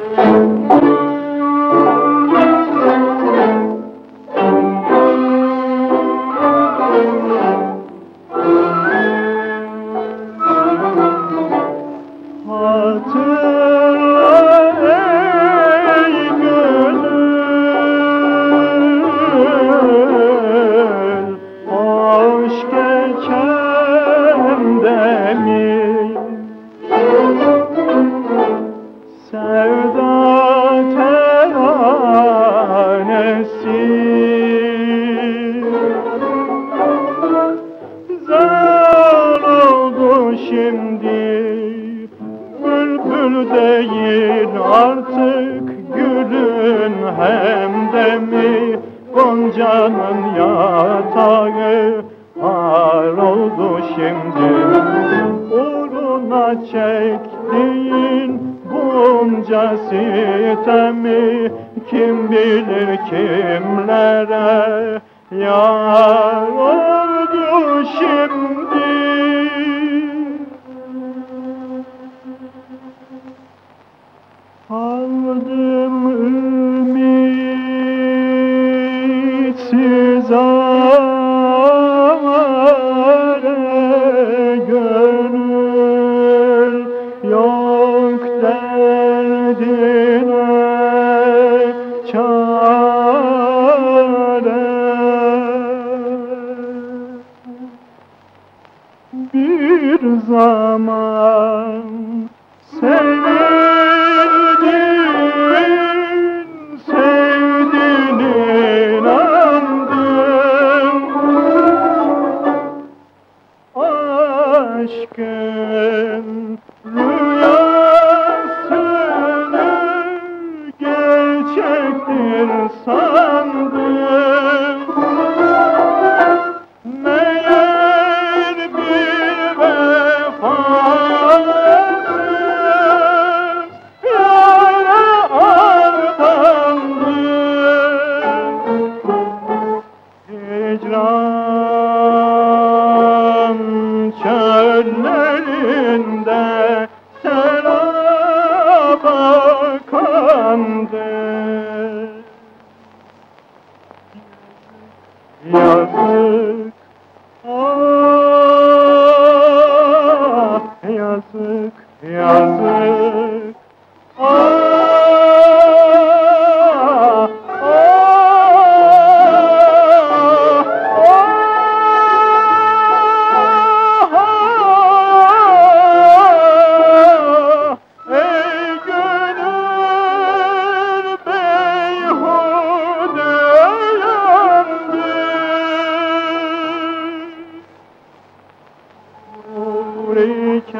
Música Bülbül değil artık gülün hem de Gonca'nın yatağı har oldu şimdi. Uğruna çektiğin bunca sitemi Kim bilir kimlere yar oldu şimdi Aldım ümitsiz avare gönül Yok derdine çare. Bir zaman sevdin, Aşkın rüyasını gerçektir sandım. Meğer bir vefasız yara aldandım Hicran Yazık, ah yazık, yazık, ah, Richard.